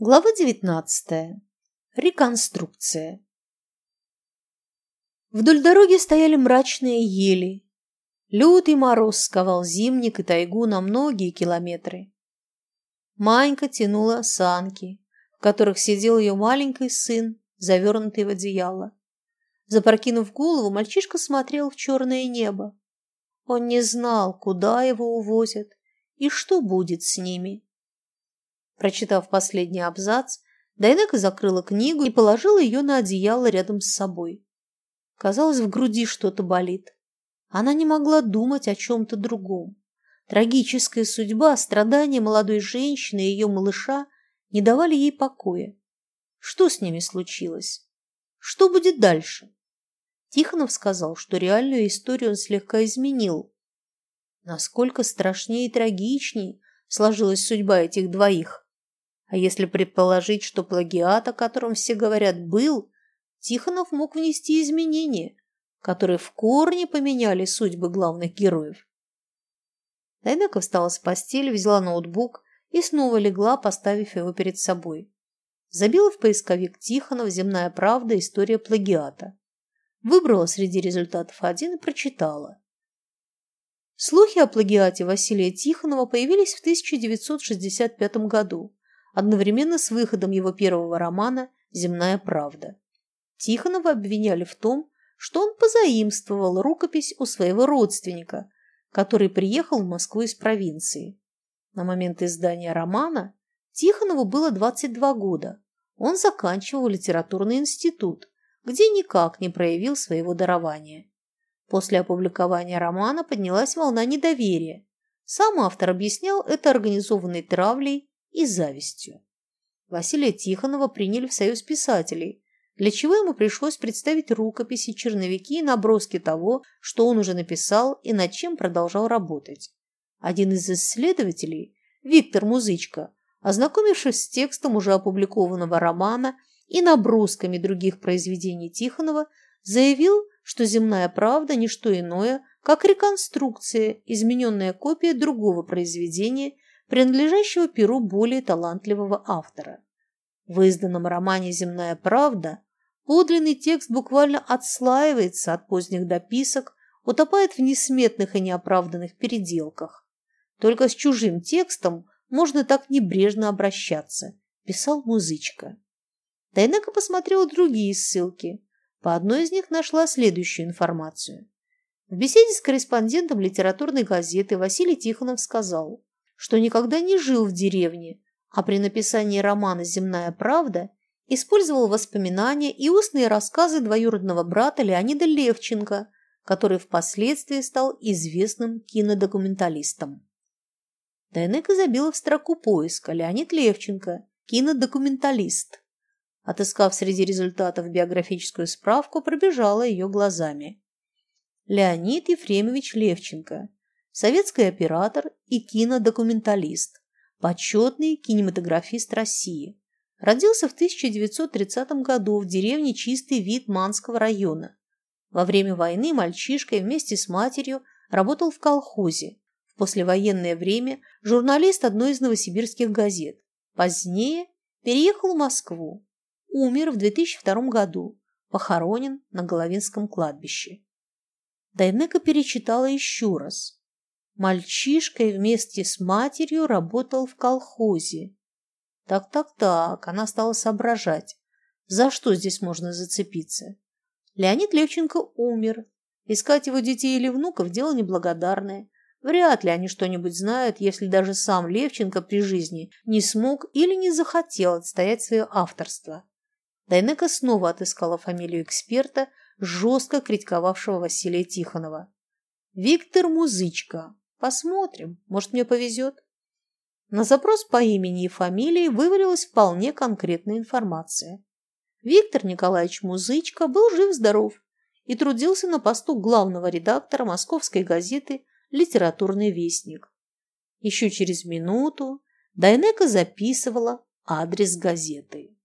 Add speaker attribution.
Speaker 1: Глава 19. Реконструкция. Вдоль дороги стояли мрачные ели. Лютый мороз сковал зимник и тайгу на многие километры. Манька тянула санки, в которых сидел ее маленький сын, завернутый в одеяло. Запрокинув голову, мальчишка смотрел в черное небо. Он не знал, куда его увозят и что будет с ними. Прочитав последний абзац, Дайнека закрыла книгу и положила ее на одеяло рядом с собой. Казалось, в груди что-то болит. Она не могла думать о чем-то другом. Трагическая судьба, страдания молодой женщины и ее малыша не давали ей покоя. Что с ними случилось? Что будет дальше? Тихонов сказал, что реальную историю он слегка изменил. Насколько страшнее и трагичнее сложилась судьба этих двоих. А если предположить, что плагиат, о котором все говорят, был, Тихонов мог внести изменения, которые в корне поменяли судьбы главных героев. Дайнека встала с постели, взяла ноутбук и снова легла, поставив его перед собой. Забила в поисковик Тихонов «Земная правда. История плагиата». Выбрала среди результатов один и прочитала. Слухи о плагиате Василия Тихонова появились в 1965 году одновременно с выходом его первого романа «Земная правда». Тихонова обвиняли в том, что он позаимствовал рукопись у своего родственника, который приехал в Москву из провинции. На момент издания романа Тихонову было 22 года. Он заканчивал литературный институт, где никак не проявил своего дарования. После опубликования романа поднялась волна недоверия. Сам автор объяснял это организованной травлей и завистью. Василия Тихонова приняли в Союз писателей, для чего ему пришлось представить рукописи, черновики и наброски того, что он уже написал и над чем продолжал работать. Один из исследователей, Виктор Музычко, ознакомившись с текстом уже опубликованного романа и набросками других произведений Тихонова, заявил, что «Земная правда» – не что иное, как реконструкция, измененная копия другого произведения – принадлежащего перу более талантливого автора. В изданном романе «Земная правда» подлинный текст буквально отслаивается от поздних дописок, утопает в несметных и неоправданных переделках. Только с чужим текстом можно так небрежно обращаться, писал музычка. Тайнека посмотрела другие ссылки. По одной из них нашла следующую информацию. В беседе с корреспондентом литературной газеты Василий Тихонов сказал, что никогда не жил в деревне, а при написании романа «Земная правда» использовал воспоминания и устные рассказы двоюродного брата Леонида Левченко, который впоследствии стал известным кинодокументалистом. Дайнека забила в строку поиска «Леонид Левченко, кинодокументалист». Отыскав среди результатов биографическую справку, пробежала ее глазами. Леонид Ефремович Левченко, советский оператор и кинодокументалист, почетный кинематографист России. Родился в 1930 году в деревне Чистый вид Манского района. Во время войны мальчишкой вместе с матерью работал в колхозе. В послевоенное время журналист одной из новосибирских газет. Позднее переехал в Москву. Умер в 2002 году. Похоронен на Головинском кладбище. Дайнека перечитала еще раз. Мальчишкой вместе с матерью работал в колхозе. Так-так-так, она стала соображать, за что здесь можно зацепиться. Леонид Левченко умер. Искать его детей или внуков – дело неблагодарное. Вряд ли они что-нибудь знают, если даже сам Левченко при жизни не смог или не захотел отстоять свое авторство. Дайнека снова отыскала фамилию эксперта, жестко критиковавшего Василия Тихонова. Виктор Музычка, Посмотрим, может, мне повезет. На запрос по имени и фамилии вывалилась вполне конкретная информация. Виктор Николаевич Музычко был жив-здоров и трудился на посту главного редактора московской газеты «Литературный вестник». Еще через минуту Дайнека записывала адрес газеты.